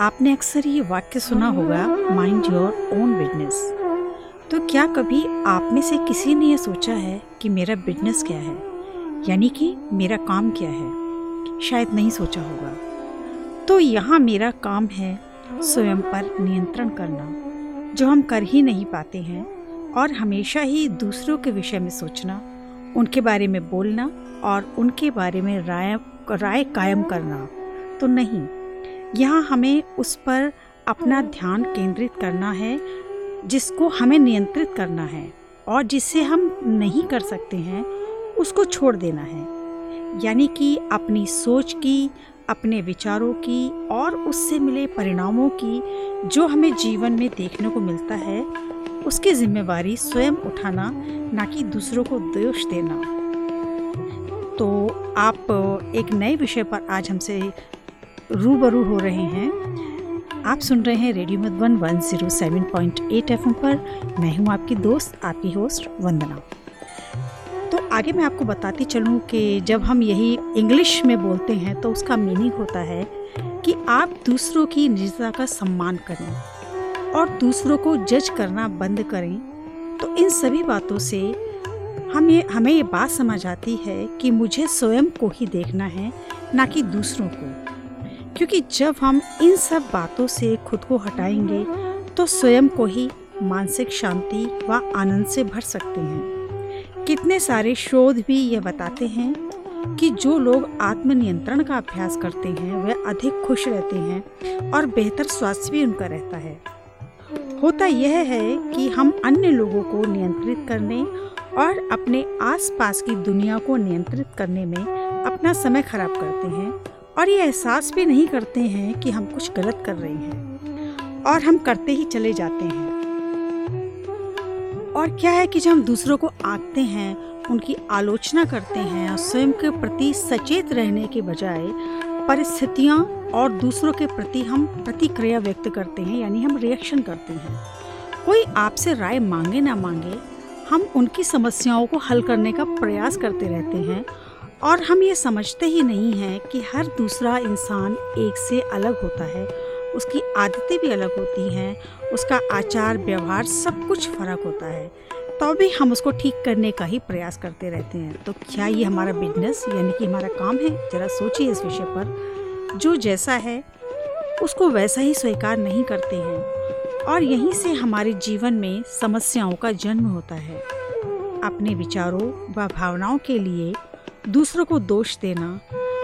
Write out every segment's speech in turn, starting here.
आपने अक्सर ये वाक्य सुना होगा माइंड योर ओन बिज़नेस तो क्या कभी आप में से किसी ने यह सोचा है कि मेरा बिज़नेस क्या है? यानी कि मेरा काम क्या है? शायद नहीं सोचा होगा। तो यहाँ मेरा काम है स्वयं पर नियंत्रण करना, जो हम कर ही नहीं पाते हैं, और हमेशा ही दूसरों के विषय में सोचना, उनके बारे में बोलना, और उनके बारे में राय राय कायम करना। तो नहीं यहाँ हमें उस पर अपना ध्यान केंद्रित करना है, जिसको हमें नियंत्रित करना है और जिसे हम नहीं कर सकते हैं, उसको छोड़ देना है। यानी कि अपनी सोच की, अपने विचारों की और उससे मिले परिणामों की जो हमें जीवन में देखने को मिलता है, उसकी जिम्मेवारी स्वयं उठाना, ना कि दूसरों को दोष देना। तो आप एक नए विषय पर आज हमसे रूबरू हो रहे हैं। आप सुन रहे हैं रेडियो मधुबन 107.8 एफएम पर। मैं हूँ आपकी दोस्त, आपकी होस्ट वंदना। तो आगे मैं आपको बताती चलूँ कि जब हम यही इंग्लिश में बोलते हैं तो उसका मीनिंग होता है कि आप दूसरों की निजता का सम्मान करें और दूसरों को जज करना बंद करें। तो इन सभी बातों से हम हमें ये बात समझ आती है कि मुझे स्वयं को ही देखना है, ना कि दूसरों को। क्योंकि जब हम इन सब बातों से खुद को हटाएँगे तो स्वयं को ही मानसिक शांति व आनंद से भर सकते हैं। कितने सारे शोध भी ये बताते हैं कि जो लोग आत्मनियंत्रण का अभ्यास करते हैं, वे अधिक खुश रहते हैं और बेहतर स्वास्थ्य भी उनका रहता है। होता यह है कि हम अन्य लोगों को नियंत्रित करने और अपने आसपास की दुनिया को नियंत्रित करने में अपना समय खराब करते हैं और ये एहसास भी नहीं करते हैं कि हम कुछ गलत कर रहे हैं और हम करते ही चले जाते हैं। और क्या है कि जब हम दूसरों को आंकते हैं, उनकी आलोचना करते हैं और स्वयं के प्रति सचेत रहने के बजाय परिस्थितियाँ और दूसरों के प्रति हम प्रतिक्रिया व्यक्त करते हैं, यानी हम रिएक्शन करते हैं। कोई आपसे राय मांगे ना मांगे, हम उनकी समस्याओं को हल करने का प्रयास करते रहते हैं और हम ये समझते ही नहीं हैं कि हर दूसरा इंसान एक से अलग होता है, उसकी आदतें भी अलग होती हैं, उसका आचार व्यवहार सब कुछ फ़र्क होता है। तो भी हम उसको ठीक करने का ही प्रयास करते रहते हैं। तो क्या ये हमारा बिज़नेस यानी कि हमारा काम है? ज़रा सोचिए इस विषय पर। जो जैसा है, उसको वैसा ही स्वीकार नहीं करते हैं। और यहीं से हमारे जीवन में समस्याओं का जन्म होता है। अपने विचारों व भावनाओं के लिए दूसरों को दोष देना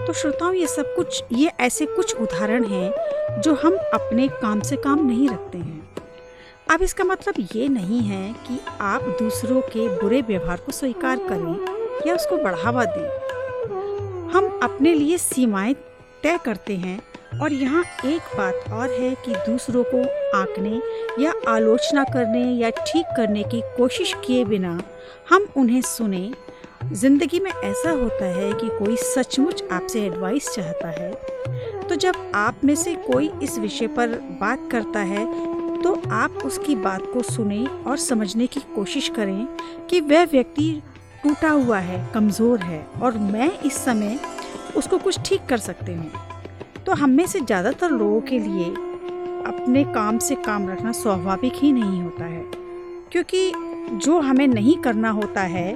तो श्रोताओं, ये सब कुछ, ये ऐसे कुछ उदाहरण हैं जो हम अपने काम से काम नहीं रखते हैं। अब इसका मतलब ये नहीं है कि आप दूसरों के बुरे व्यवहार को स्वीकार करें या उसको बढ़ावा दें। हम अपने लिए सीमाएँ तय करते हैं और यहाँ एक बात और है कि दूसरों को आंकने या आलोचना करने या ठीक करने की कोशिश किए बिना हम उन्हें सुने ज़िंदगी में ऐसा होता है कि कोई सचमुच आपसे एडवाइस चाहता है। तो जब आप में से कोई इस विषय पर बात करता है तो आप उसकी बात को सुने और समझने की कोशिश करें कि वह व्यक्ति टूटा हुआ है, कमज़ोर है और मैं इस समय उसको कुछ ठीक कर सकते हूँ। तो हम में से ज़्यादातर लोगों के लिए अपने काम से काम रखना स्वाभाविक ही नहीं होता है। क्योंकि जो हमें नहीं करना होता है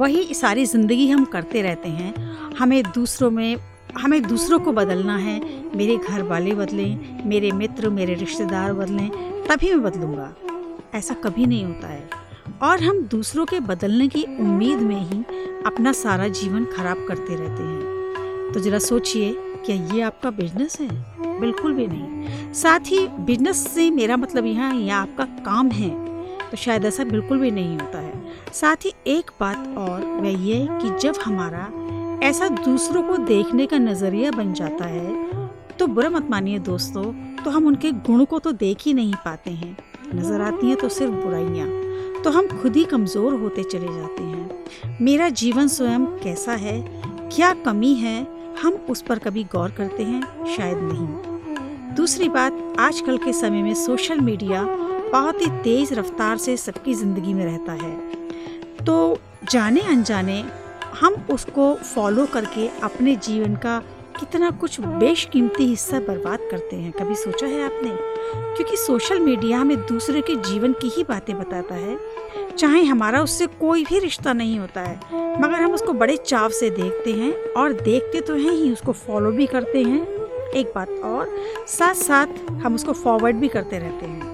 वही सारी ज़िंदगी हम करते रहते हैं। हमें दूसरों में, हमें दूसरों को बदलना है। मेरे घर वाले बदलें, मेरे मित्र, मेरे रिश्तेदार बदलें, तभी मैं बदलूँगा। ऐसा कभी नहीं होता है। और हम दूसरों के बदलने की उम्मीद में ही अपना सारा जीवन खराब करते रहते हैं। तो ज़रा सोचिए, क्या ये आपका बिज़नेस है? बिल्कुल भी नहीं। साथ ही बिज़नेस से मेरा मतलब यहाँ, यह आपका काम है। तो शायद ऐसा बिल्कुल भी नहीं होता है। साथ ही एक बात और, वह ये कि जब हमारा ऐसा दूसरों को देखने का नज़रिया बन जाता है तो बुरा मत मानिए दोस्तों तो हम उनके गुण को तो देख ही नहीं पाते हैं। नज़र आती हैं तो सिर्फ़ बुराइयाँ। तो हम खुद ही कमज़ोर होते चले जाते हैं। मेरा जीवन स्वयं कैसा है? क्या कमी है? हम उस पर कभी गौर करते हैं? शायद नहीं। दूसरी बात, आजकल के समय में सोशल मीडिया बहुत ही तेज़ रफ्तार से सबकी ज़िंदगी में रहता है। तो जाने अनजाने हम उसको फॉलो करके अपने जीवन का कितना कुछ बेशकीमती हिस्सा बर्बाद करते हैं। कभी सोचा है आपने? क्योंकि सोशल मीडिया हमें दूसरे के जीवन की ही बातें बताता है। चाहे हमारा उससे कोई भी रिश्ता नहीं होता है, मगर हम उसको बड़े चाव से देखते हैं और देखते तो हैं ही, उसको फॉलो भी करते हैं। एक बात और साथ साथ हम उसको फॉरवर्ड भी करते रहते हैं।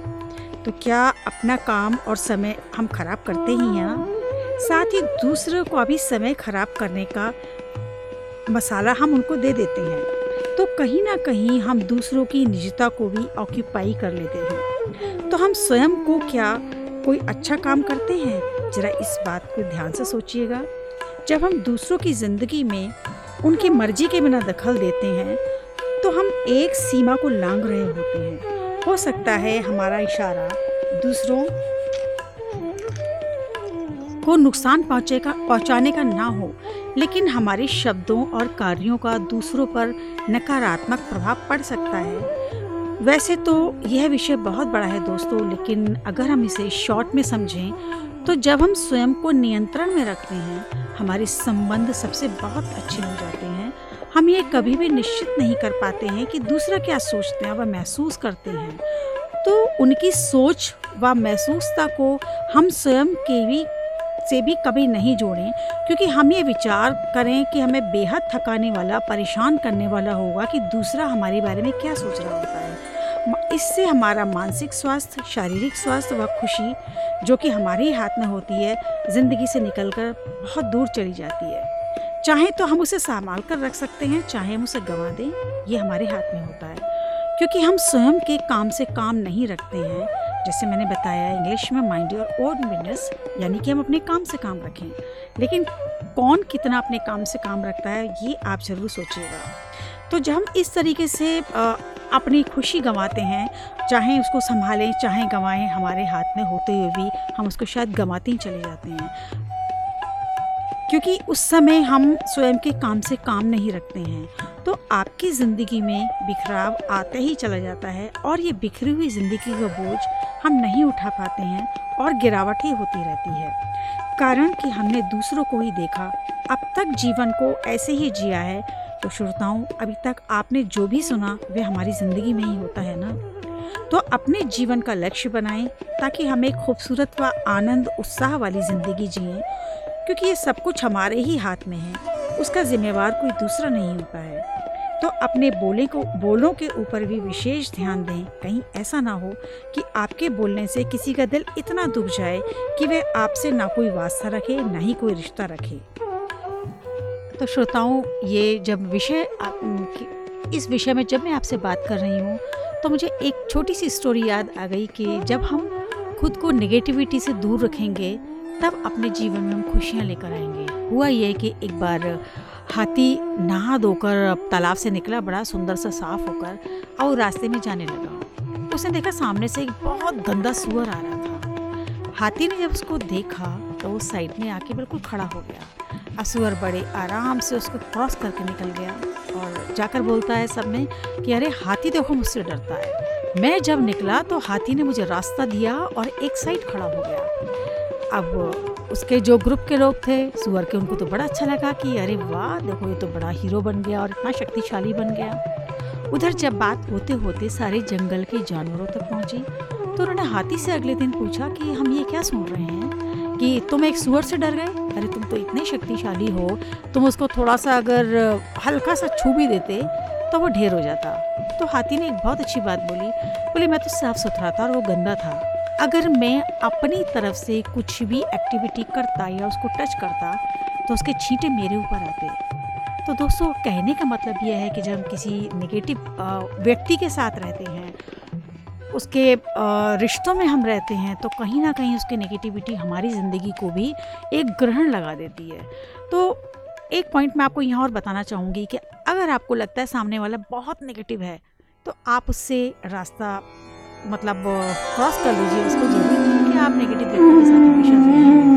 तो क्या अपना काम और समय हम खराब करते ही हैं? साथ ही दूसरों को अभी समय खराब करने का मसाला हम उनको दे देते हैं। तो कहीं ना कहीं हम दूसरों की निजता को भी ऑक्यूपाई कर लेते हैं। तो हम स्वयं को क्या कोई अच्छा काम करते हैं? जरा इस बात को ध्यान से सोचिएगा। जब हम दूसरों की ज़िंदगी में उनकी मर्ज़ी के बिना दखल देते हैं तो हम एक सीमा को लांग रहे होते हैं। हो सकता है हमारा इशारा दूसरों को नुकसान पहुँचे का पहुँचाने का ना हो, लेकिन हमारे शब्दों और कार्यों का दूसरों पर नकारात्मक प्रभाव पड़ सकता है। वैसे तो यह विषय बहुत बड़ा है दोस्तों, लेकिन अगर हम इसे शॉर्ट में समझें तो जब हम स्वयं को नियंत्रण में रखते हैं, हमारे संबंध सबसे बहुत अच्छे हो जाते हैं हम ये कभी भी निश्चित नहीं कर पाते हैं कि दूसरा क्या सोचते हैं व महसूस करते हैं। तो उनकी सोच व महसूसता को हम स्वयं के भी, से भी कभी नहीं जोड़ें, क्योंकि हम ये विचार करें कि हमें बेहद थकाने वाला, परेशान करने वाला होगा कि दूसरा हमारे बारे में क्या सोच रहा होता है। इससे हमारा मानसिक स्वास्थ्य, शारीरिक स्वास्थ्य व खुशी, जो कि हमारे ही हाथ में होती है, ज़िंदगी से निकलकर बहुत दूर चली जाती है। चाहे तो हम उसे संभाल कर रख सकते हैं, चाहे हम उसे गंवा दें, ये हमारे हाथ में होता है। क्योंकि हम स्वयं के काम से काम नहीं रखते हैं। जैसे मैंने बताया इंग्लिश में माइंड योर ओन बिज़नेस यानी कि हम अपने काम से काम रखें। लेकिन कौन कितना अपने काम से काम रखता है, ये आप ज़रूर सोचिएगा। तो जब हम इस तरीके से अपनी खुशी गंवाते हैं, चाहे उसको संभालें, चाहे गंवाएँ, हमारे हाथ में होते हुए भी हम उसको शायद गंवाते ही चले जाते हैं। क्योंकि उस समय हम स्वयं के काम से काम नहीं रखते हैं। तो आपकी ज़िंदगी में बिखराव आते ही चला जाता है और ये बिखरी हुई ज़िंदगी का बोझ हम नहीं उठा पाते हैं और गिरावट ही होती रहती है। कारण कि हमने दूसरों को ही देखा। अब तक जीवन को ऐसे ही जिया है तो श्रोताओं, अभी तक आपने जो भी सुना, वह हमारी ज़िंदगी में ही होता है ना? तो अपने जीवन का लक्ष्य बनाएँ ताकि हम एक खूबसूरत व आनंद, उत्साह वाली ज़िंदगी जिए क्योंकि ये सब कुछ हमारे ही हाथ में है। उसका जिम्मेवार कोई दूसरा नहीं होता है। तो अपने बोले को, बोलों के ऊपर भी विशेष ध्यान दें। कहीं ऐसा ना हो कि आपके बोलने से किसी का दिल इतना दुख जाए कि वह आपसे ना कोई वास्ता रखे, ना ही कोई रिश्ता रखे। तो श्रोताओं, ये जब विषय इस विषय में जब मैं आपसे बात कर रही हूँ तो मुझे एक छोटी सी स्टोरी याद आ गई कि जब हम खुद को नेगेटिविटी से दूर रखेंगे तब अपने जीवन में हम खुशियाँ लेकर आएँगे। हुआ ये कि एक बार हाथी नहा धोकर तालाब से निकला, बड़ा सुंदर सा साफ़ होकर, और रास्ते में जाने लगा। उसने देखा सामने से एक बहुत गंदा सुअर आ रहा था। हाथी ने जब उसको देखा तो वो साइड में आके बिल्कुल खड़ा हो गया। असुअर बड़े आराम से उसको क्रॉस करके निकल गया और जाकर बोलता है सब में कि, अरे, हाथी देखो मुझसे डरता है। मैं जब निकला तो हाथी ने मुझे रास्ता दिया और एक साइड खड़ा हो गया। अब उसके जो ग्रुप के लोग थे, सुअर के, उनको तो बड़ा अच्छा लगा कि, अरे वाह, देखो ये तो बड़ा हीरो बन गया और इतना शक्तिशाली बन गया। उधर जब बात होते होते सारे जंगल के जानवरों तक पहुँची तो उन्होंने हाथी से अगले दिन पूछा कि, हम ये क्या सुन रहे हैं कि तुम एक सुअर से डर गए? अरे तुम तो इतने शक्तिशाली हो, तुम उसको थोड़ा सा अगर हल्का सा छू भी देते तो वो ढेर हो जाता। तो हाथी ने एक बहुत अच्छी बात बोली, बोले, मैं तो साफ़ सुथरा था और वो गंदा था। अगर मैं अपनी तरफ़ से कुछ भी एक्टिविटी करता या उसको टच करता तो उसके छींटे मेरे ऊपर आते। तो दोस्तों, कहने का मतलब यह है कि जब हम किसी नेगेटिव व्यक्ति के साथ रहते हैं, उसके रिश्तों में हम रहते हैं तो कहीं ना कहीं उसकी नेगेटिविटी हमारी ज़िंदगी को भी एक ग्रहण लगा देती है। तो एक पॉइंट मैं आपको यहाँ और बताना चाहूँगी कि अगर आपको लगता है सामने वाला बहुत नेगेटिव है तो आप उससे रास्ता मतलब क्रॉस कर लीजिए उसको ज़रूरी कि आप नेगेटिव व्यक्ति के साथ हमेशा उम्मीद हूँ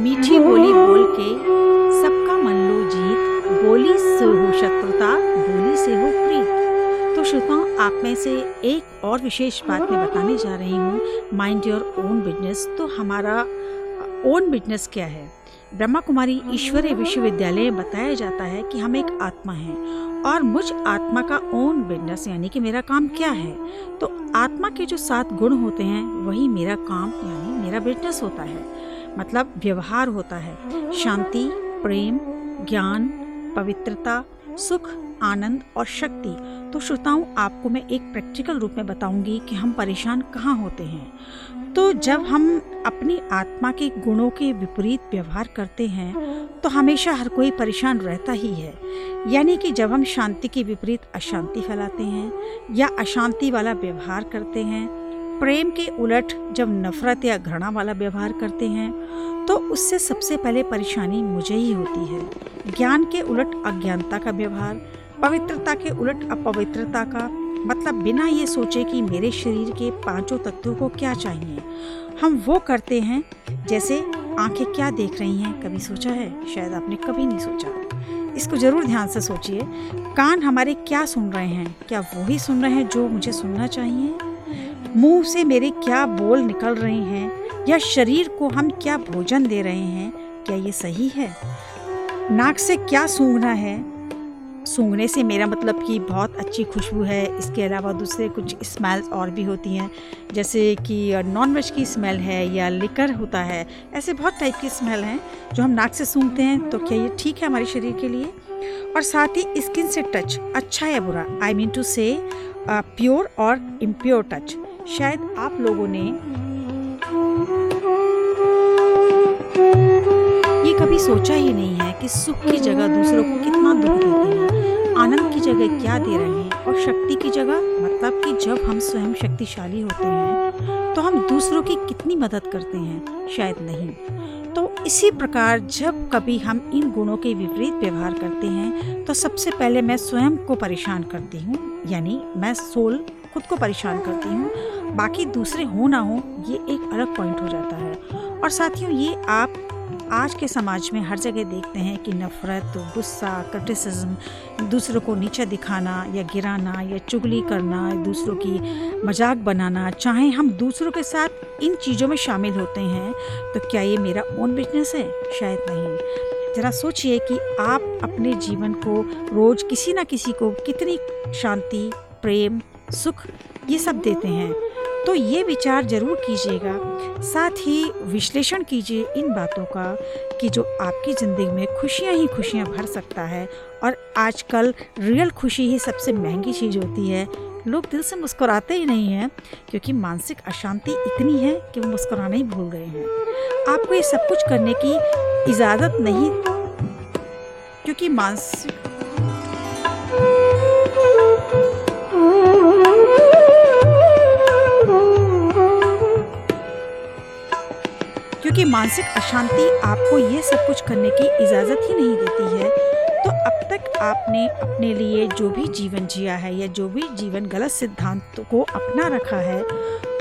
मीठी बोली बोल के सबका मन लो जीत, बोली से हो शत्रुता, बोली से हो प्रीत। तो श्रोताओं, आप में से एक और विशेष बात मैं बताने जा रही हूँ माइंड योर ओन बिज़नेस तो हमारा ओन बिज़नेस क्या है? ब्रह्मा कुमारी ईश्वरीय विश्वविद्यालय में बताया जाता है कि हम एक आत्मा हैं और मुझ आत्मा का ओन बिज़नेस यानी कि मेरा काम क्या है? तो आत्मा के जो सात गुण होते हैं, वही मेरा काम, यानी मेरा बिज़नेस होता है। मतलब व्यवहार होता है। शांति, प्रेम, ज्ञान, पवित्रता, सुख आनंद और शक्ति। तो श्रोताओं, आपको मैं एक प्रैक्टिकल रूप में बताऊँगी कि हम परेशान कहाँ होते हैं। तो जब हम अपनी आत्मा के गुणों के विपरीत व्यवहार करते हैं तो हमेशा हर कोई परेशान रहता ही है। यानी कि जब हम शांति के विपरीत अशांति फैलाते हैं या अशांति वाला व्यवहार करते हैं, प्रेम के उलट जब नफरत या घृणा वाला व्यवहार करते हैं तो उससे सबसे पहले परेशानी मुझे ही होती है। ज्ञान के उलट अज्ञानता का व्यवहार पवित्रता के उलट अपवित्रता का मतलब बिना ये सोचे कि मेरे शरीर के पाँचों तत्वों को क्या चाहिए? हम वो करते हैं, जैसे आँखें क्या देख रही हैं, कभी सोचा है, शायद आपने कभी नहीं सोचा। इसको ज़रूर ध्यान से सोचिए, कान हमारे क्या सुन रहे हैं? क्या वो ही सुन रहे हैं जो मुझे सुनना चाहिए? मुँह से मेरे क्या बोल निकल रहे हैं? या शरीर को हम क्या भोजन दे रहे हैं? क्या ये सही है? नाक से क्या सूंघना है? सूंघने से मेरा मतलब कि बहुत अच्छी खुशबू है। इसके अलावा दूसरे कुछ स्मेल्स और भी होती हैं, जैसे कि नॉन वेज की स्मेल है या लिकर होता है, ऐसे बहुत टाइप की स्मेल हैं जो हम नाक से सूंघते हैं। तो क्या ये ठीक है हमारे शरीर के लिए? और साथ ही स्किन से टच अच्छा या बुरा? I mean to say pure और इम्प्योर टच शायद आप लोगों ने सोचा ही नहीं है कि सुख की जगह दूसरों को कितना दुख देते हैं। आनंद की जगह क्या दे रहे हैं और शक्ति की जगह मतलब कि जब हम स्वयं शक्तिशाली होते हैं तो हम दूसरों की कितनी मदद करते हैं? शायद नहीं। तो इसी प्रकार जब कभी हम इन गुणों के विपरीत व्यवहार करते हैं तो सबसे पहले मैं स्वयं को परेशान करती हूँ, यानी मैं सोल खुद को परेशान करती हूँ। बाकी दूसरे हो ना हो, ये एक अलग पॉइंट हो जाता है। और साथियों, ये आप आज के समाज में हर जगह देखते हैं कि नफ़रत, गुस्सा क्रिटिसिज्म दूसरों को नीचा दिखाना या गिराना या चुगली करना, दूसरों की मज़ाक बनाना, चाहे हम दूसरों के साथ इन चीज़ों में शामिल होते हैं तो क्या ये मेरा ओन बिज़नेस है? शायद नहीं। ज़रा सोचिए कि आप अपने जीवन को रोज़ किसी ना किसी को कितनी शांति, प्रेम, सुख ये सब देते हैं। तो ये विचार ज़रूर कीजिएगा। साथ ही विश्लेषण कीजिए इन बातों का कि जो आपकी ज़िंदगी में खुशियाँ ही खुशियाँ भर सकता है और आजकल रियल खुशी ही सबसे महँगी चीज़ होती है। लोग दिल से मुस्कुराते ही नहीं हैं, क्योंकि मानसिक अशांति इतनी है कि वो मुस्कुराना ही भूल गए हैं। आपको ये सब कुछ करने की इजाज़त नहीं, क्योंकि मानसिक क्योंकि मानसिक अशांति आपको ये सब कुछ करने की इजाज़त ही नहीं देती है तो अब तक आपने अपने लिए जो भी जीवन जिया है या जो भी जीवन गलत सिद्धांत को अपना रखा है,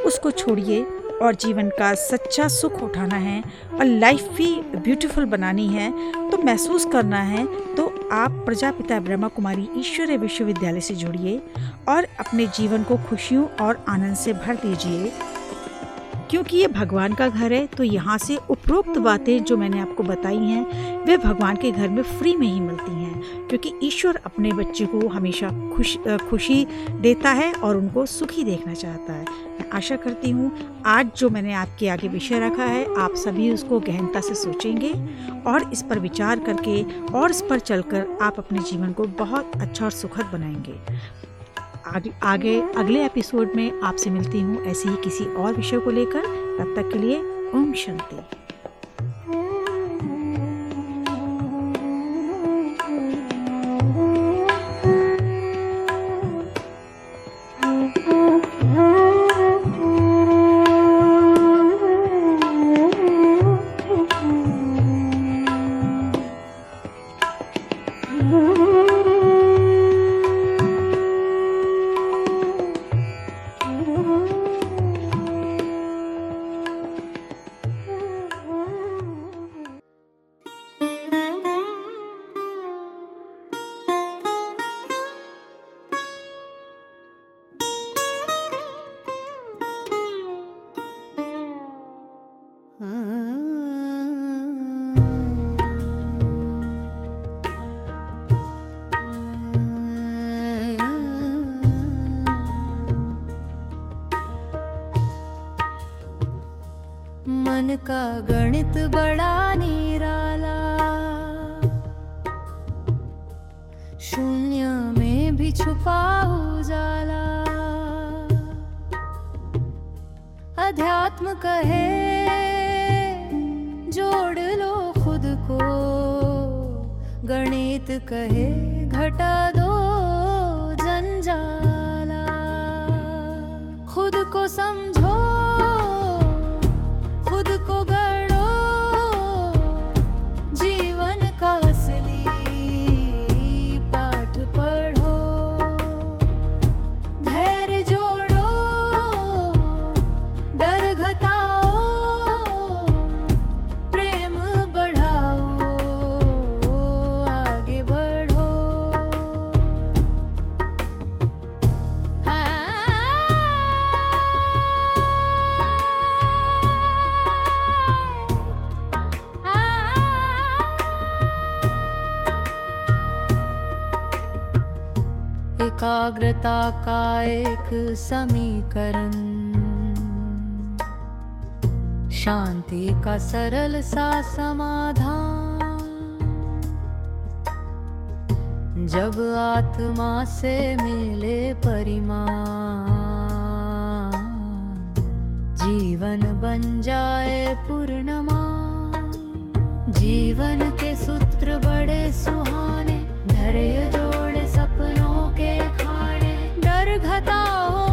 उसको छोड़िए और जीवन का सच्चा सुख उठाना है और लाइफ भी ब्यूटीफुल बनानी है तो महसूस करना है तो आप प्रजापिता ब्रह्मा कुमारी ईश्वरीय विश्वविद्यालय से जुड़िए और अपने जीवन को खुशियों और आनंद से भर दीजिए। क्योंकि ये भगवान का घर है तो यहाँ से उपरोक्त बातें जो मैंने आपको बताई हैं, वे भगवान के घर में फ्री में ही मिलती हैं, क्योंकि ईश्वर अपने बच्चे को हमेशा खुश खुशी देता है और उनको सुखी देखना चाहता है। मैं आशा करती हूँ, आज जो मैंने आपके आगे विषय रखा है, आप सभी उसको गहनता से सोचेंगे और इस पर विचार करके और इस पर चलकर आप अपने जीवन को बहुत अच्छा और सुखद बनाएँगे। आगे आगे, अगले एपिसोड में आपसे मिलती हूँ ऐसे ही किसी और विषय को लेकर। तब तक के लिए ओम शांति। का गणित बड़ा निराला। शून्य में भी छुपा उजाला अध्यात्म कहे, जोड़ लो खुद को। गणित कहे, घटा दो जंजाला। खुद को समझो एकाग्रता का एक समीकरण। शांति का सरल सा समाधान। जब आत्मा से मिले परिमाण, जीवन बन जाए पूर्णमान। जीवन के सूत्र बड़े सुहाने, धैर्य खाने घटाओ